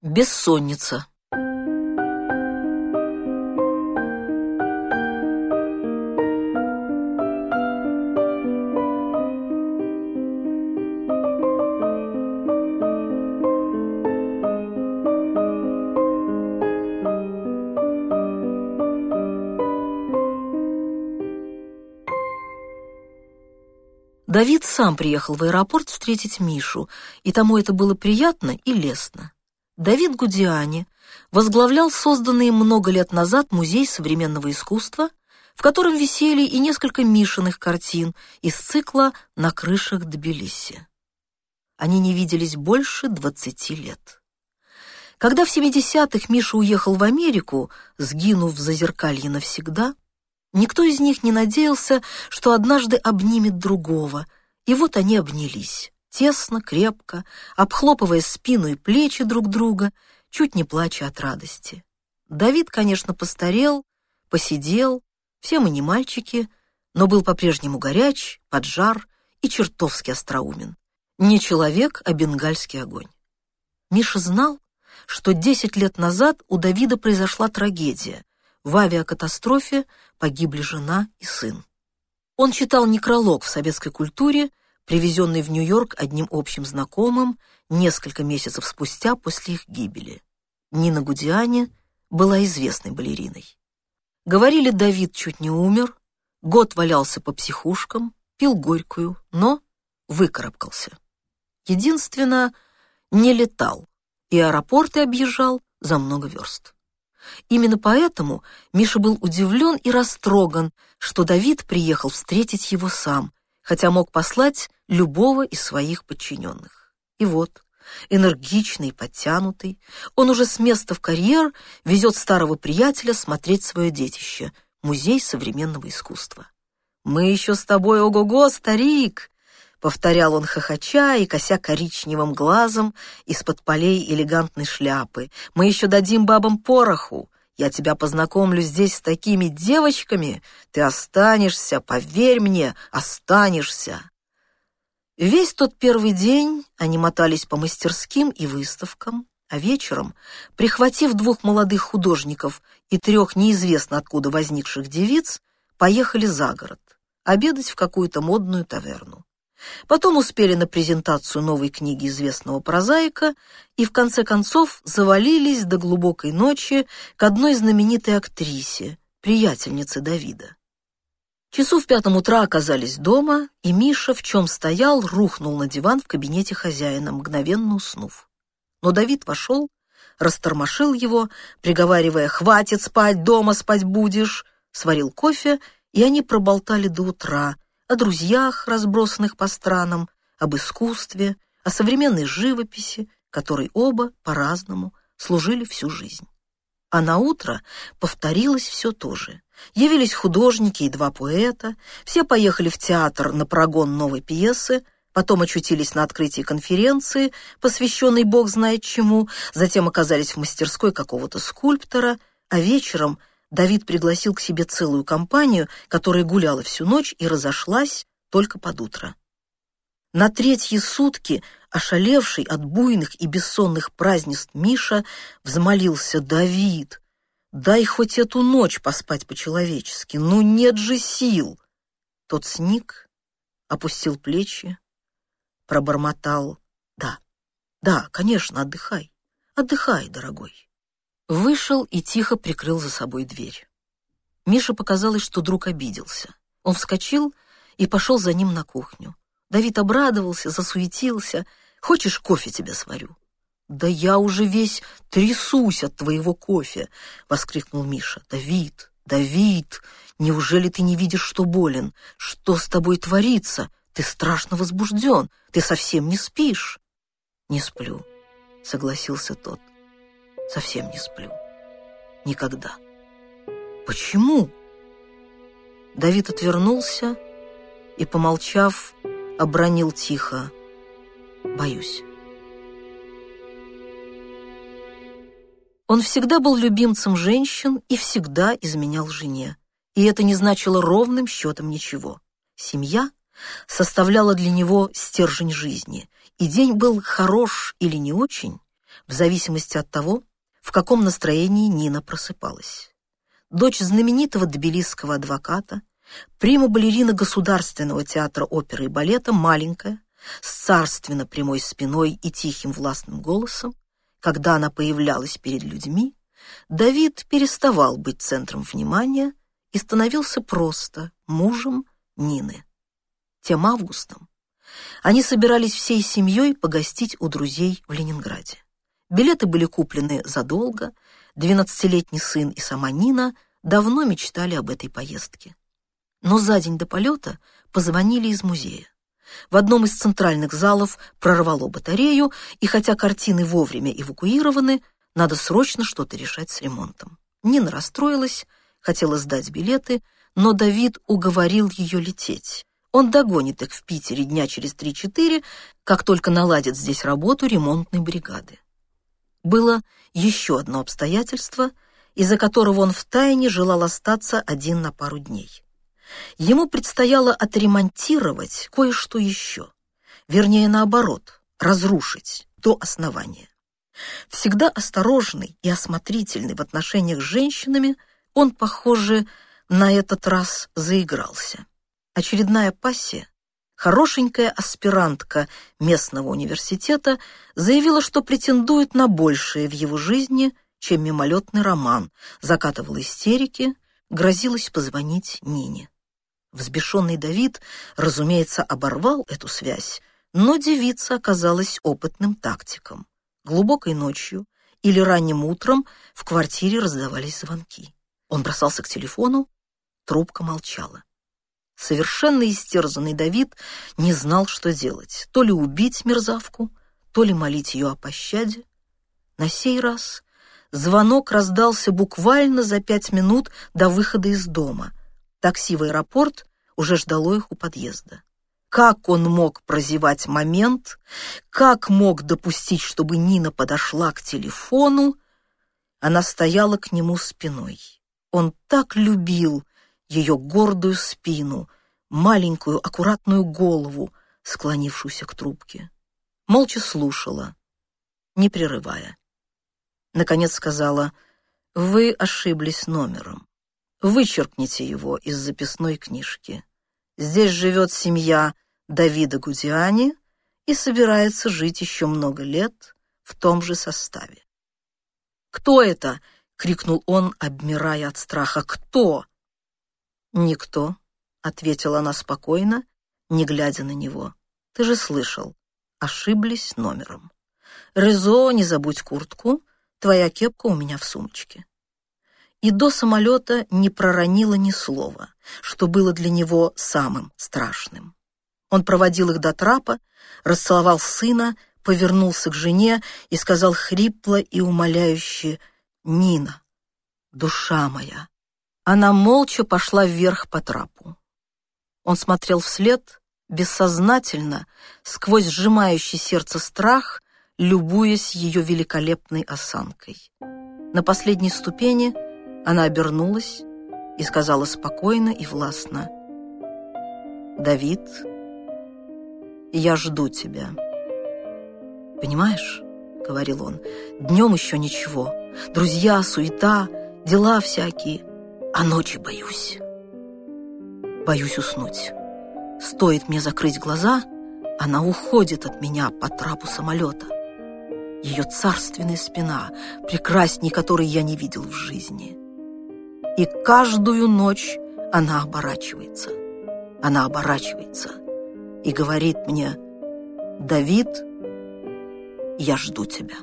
Бессонница. Давид сам приехал в аэропорт встретить Мишу, и тому это было приятно и лестно. Давид Гудиани возглавлял созданный много лет назад Музей современного искусства, в котором висели и несколько Мишиных картин из цикла «На крышах Тбилиси». Они не виделись больше двадцати лет. Когда в 70-х Миша уехал в Америку, сгинув в зазеркалье навсегда, Никто из них не надеялся, что однажды обнимет другого, и вот они обнялись, тесно, крепко, обхлопывая спину и плечи друг друга, чуть не плача от радости. Давид, конечно, постарел, посидел, все мы не мальчики, но был по-прежнему горяч, поджар и чертовски остроумен. Не человек, а бенгальский огонь. Миша знал, что десять лет назад у Давида произошла трагедия, в авиакатастрофе погибли жена и сын. Он читал некролог в советской культуре, привезенный в Нью-Йорк одним общим знакомым несколько месяцев спустя после их гибели. Нина Гудиани была известной балериной. Говорили, Давид чуть не умер, год валялся по психушкам, пил горькую, но выкарабкался. Единственно, не летал и аэропорты объезжал за много верст. Именно поэтому Миша был удивлен и растроган, что Давид приехал встретить его сам, хотя мог послать любого из своих подчиненных. И вот, энергичный, подтянутый, он уже с места в карьер везет старого приятеля смотреть свое детище — Музей современного искусства. «Мы еще с тобой, ого-го, старик!» — повторял он хохоча и кося коричневым глазом из-под полей элегантной шляпы. «Мы еще дадим бабам пороху. Я тебя познакомлю здесь с такими девочками. Ты останешься, поверь мне, останешься». Весь тот первый день они мотались по мастерским и выставкам, а вечером, прихватив двух молодых художников и трех неизвестно откуда возникших девиц, поехали за город обедать в какую-то модную таверну. Потом успели на презентацию новой книги известного прозаика и в конце концов завалились до глубокой ночи к одной знаменитой актрисе, приятельнице Давида. Часу в пятом утра оказались дома, и Миша, в чем стоял, рухнул на диван в кабинете хозяина, мгновенно уснув. Но Давид вошел, растормошил его, приговаривая «Хватит спать, дома спать будешь!» сварил кофе, и они проболтали до утра — о друзьях, разбросанных по странам, об искусстве, о современной живописи, которой оба по-разному служили всю жизнь. А на утро повторилось все то же. Явились художники и два поэта, все поехали в театр на прогон новой пьесы, потом очутились на открытии конференции, посвященной бог знает чему, затем оказались в мастерской какого-то скульптора, а вечером Давид пригласил к себе целую компанию, которая гуляла всю ночь и разошлась только под утро. На третьи сутки, ошалевший от буйных и бессонных празднеств Миша, взмолился «Давид, дай хоть эту ночь поспать по-человечески, ну нет же сил!» Тот сник, опустил плечи, пробормотал «Да, да, конечно, отдыхай, отдыхай, дорогой». Вышел и тихо прикрыл за собой дверь. Мише показалось, что друг обиделся. Он вскочил и пошел за ним на кухню. Давид обрадовался, засуетился. «Хочешь, кофе тебе сварю?» «Да я уже весь трясусь от твоего кофе!» — воскликнул Миша. «Давид, Давид, неужели ты не видишь, что болен? Что с тобой творится? Ты страшно возбужден, ты совсем не спишь». «Не сплю», — согласился тот совсем не сплю. Никогда. Почему? Давид отвернулся и, помолчав, обронил тихо. Боюсь. Он всегда был любимцем женщин и всегда изменял жене. И это не значило ровным счетом ничего. Семья составляла для него стержень жизни, и день был хорош или не очень, в зависимости от того, в каком настроении Нина просыпалась. Дочь знаменитого тбилисского адвоката, прима-балерина Государственного театра оперы и балета, маленькая, с царственно прямой спиной и тихим властным голосом, когда она появлялась перед людьми, Давид переставал быть центром внимания и становился просто мужем Нины. Тем августом они собирались всей семьей погостить у друзей в Ленинграде. Билеты были куплены задолго, двенадцатилетний сын и сама Нина давно мечтали об этой поездке. Но за день до полета позвонили из музея. В одном из центральных залов прорвало батарею, и хотя картины вовремя эвакуированы, надо срочно что-то решать с ремонтом. Нина расстроилась, хотела сдать билеты, но Давид уговорил ее лететь. Он догонит их в Питере дня через три-четыре, как только наладит здесь работу ремонтной бригады. Было еще одно обстоятельство, из-за которого он втайне желал остаться один на пару дней. Ему предстояло отремонтировать кое-что еще, вернее, наоборот, разрушить до основания. Всегда осторожный и осмотрительный в отношениях с женщинами, он, похоже, на этот раз заигрался. Очередная пассия, хорошенькая аспирантка местного университета, заявила, что претендует на большее в его жизни, чем мимолетный роман, закатывала истерики, грозилась позвонить Нине. Взбешенный Давид, разумеется, оборвал эту связь, но девица оказалась опытным тактиком. Глубокой ночью или ранним утром в квартире раздавались звонки. Он бросался к телефону, трубка молчала. Совершенно истерзанный Давид не знал, что делать. То ли убить мерзавку, то ли молить ее о пощаде. На сей раз звонок раздался буквально за пять минут до выхода из дома. Такси в аэропорт уже ждало их у подъезда. Как он мог прозевать момент, как мог допустить, чтобы Нина подошла к телефону? Она стояла к нему спиной. Он так любил ее гордую спину, маленькую аккуратную голову, склонившуюся к трубке. Молча слушала, не прерывая. Наконец сказала, «Вы ошиблись номером. Вычеркните его из записной книжки. Здесь живет семья Давида Гудиани и собирается жить еще много лет в том же составе. «Кто это?» — крикнул он, обмирая от страха. «Кто?» «Никто», — ответила она спокойно, не глядя на него. «Ты же слышал. Ошиблись номером. Резо, не забудь куртку. Твоя кепка у меня в сумочке и до самолета не проронила ни слова, что было для него самым страшным. Он проводил их до трапа, расцеловал сына, повернулся к жене и сказал хрипло и умоляюще «Нина, душа моя». Она молча пошла вверх по трапу. Он смотрел вслед, бессознательно, сквозь сжимающий сердце страх, любуясь ее великолепной осанкой. На последней ступени — она обернулась и сказала спокойно и властно, «Давид, я жду тебя». «Понимаешь?» — говорил он, «днем еще ничего, друзья, суета, дела всякие, а ночи боюсь. Боюсь уснуть. Стоит мне закрыть глаза, она уходит от меня по трапу самолета. Ее царственная спина, прекрасней которой я не видел в жизни и каждую ночь она оборачивается. Она оборачивается и говорит мне, «Давид, я жду тебя».